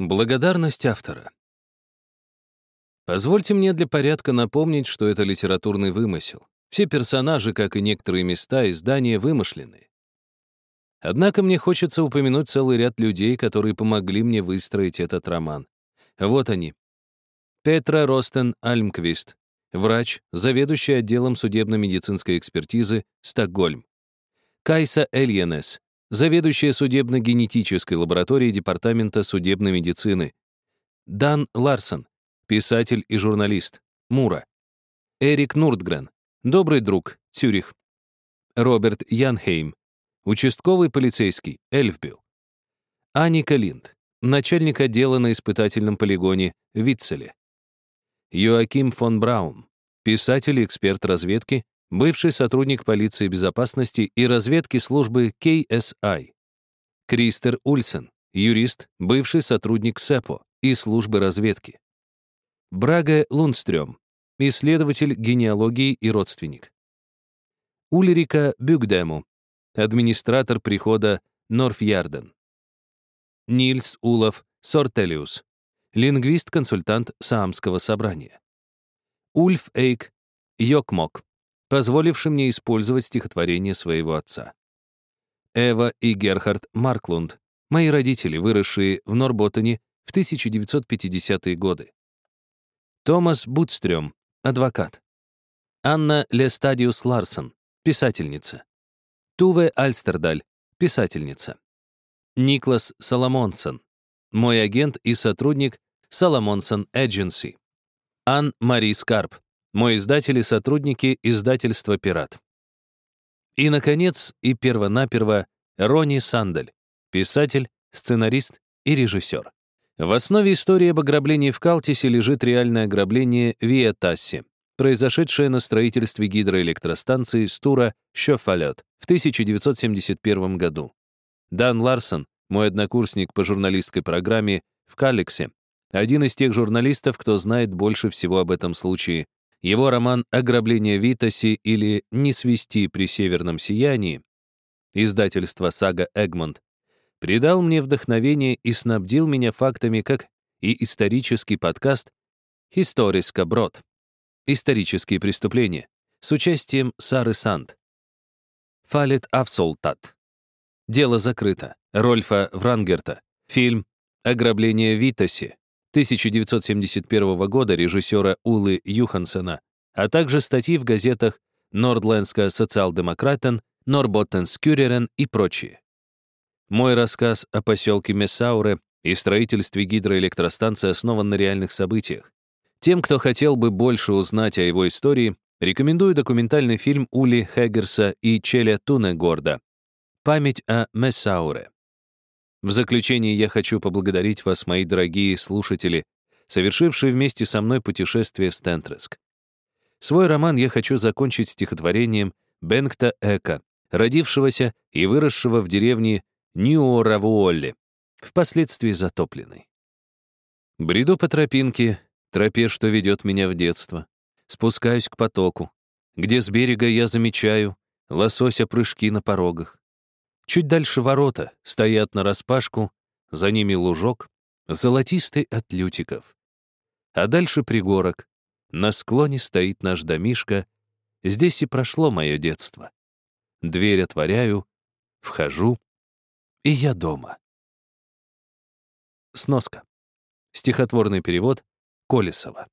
Благодарность автора. Позвольте мне для порядка напомнить, что это литературный вымысел. Все персонажи, как и некоторые места и здания, вымышлены. Однако мне хочется упомянуть целый ряд людей, которые помогли мне выстроить этот роман. Вот они. Петра Ростен Альмквист, врач, заведующий отделом судебно-медицинской экспертизы, Стокгольм. Кайса Эльенес, заведующая судебно-генетической лабораторией Департамента судебной медицины. Дан Ларсон, писатель и журналист, Мура. Эрик Нурдгрен, добрый друг, Цюрих. Роберт Янхейм, участковый полицейский, Эльфбю. Аника Линд, начальник отдела на испытательном полигоне Витцеле. Йоаким фон Браун, писатель и эксперт разведки, бывший сотрудник полиции безопасности и разведки службы KSI. Кристер Ульсен, юрист, бывший сотрудник СЭПО и службы разведки. Брага Лундстрём, исследователь генеалогии и родственник. Ульрика Бюгдему, администратор прихода Норфьярден. Нильс Улов Сортелиус, лингвист-консультант Саамского собрания. Ульф Эйк Йокмок, позволивший мне использовать стихотворение своего отца. Эва и Герхард Марклунд, мои родители, выросшие в Норботтене в 1950-е годы. Томас Бутстрём, адвокат. Анна Лестадиус Ларсон, писательница. Туве Альстердаль, писательница. Никлас Соломонсон, мой агент и сотрудник Соломонсон Эдженси. Ан Мари Скарп, мой издатель и сотрудники издательства «Пират». И, наконец, и первонаперво Ронни Сандель, писатель, сценарист и режиссер. В основе истории об ограблении в Калтисе лежит реальное ограбление Виа Тасси, произошедшее на строительстве гидроэлектростанции Стура Щофалет в 1971 году. Дан Ларсон, мой однокурсник по журналистской программе в Каликсе, один из тех журналистов, кто знает больше всего об этом случае, его роман «Ограбление Витаси» или «Не свести при северном сиянии» издательства «Сага Эгмонт» придал мне вдохновение и снабдил меня фактами, как и исторический подкаст «Историска Брод» «Исторические преступления» с участием Сары Санд. Фалет Авсолтат. Дело закрыто. Рольфа Врангерта. Фильм «Ограбление Витаси» 1971 года режиссера Улы Юхансена, а также статьи в газетах «Нордлендска социал-демократен», «Норботтенскюререн» и прочие. Мой рассказ о поселке Мессауре и строительстве гидроэлектростанции основан на реальных событиях. Тем, кто хотел бы больше узнать о его истории, рекомендую документальный фильм Ули Хеггерса и Челя Тунегорда «Память о Мессауре». В заключение я хочу поблагодарить вас, мои дорогие слушатели, совершившие вместе со мной путешествие в Стентреск. Свой роман я хочу закончить стихотворением Бенгта Эка, родившегося и выросшего в деревне Ньюоравуолли, впоследствии затопленной. Бреду по тропинке, тропе, что ведет меня в детство. Спускаюсь к потоку, где с берега я замечаю лосося прыжки на порогах. Чуть дальше ворота стоят нараспашку, за ними лужок, золотистый от лютиков. А дальше пригорок. На склоне стоит наш домишка. Здесь и прошло мое детство. Дверь отворяю, вхожу, и я дома. Сноска. Стихотворный перевод Колесова.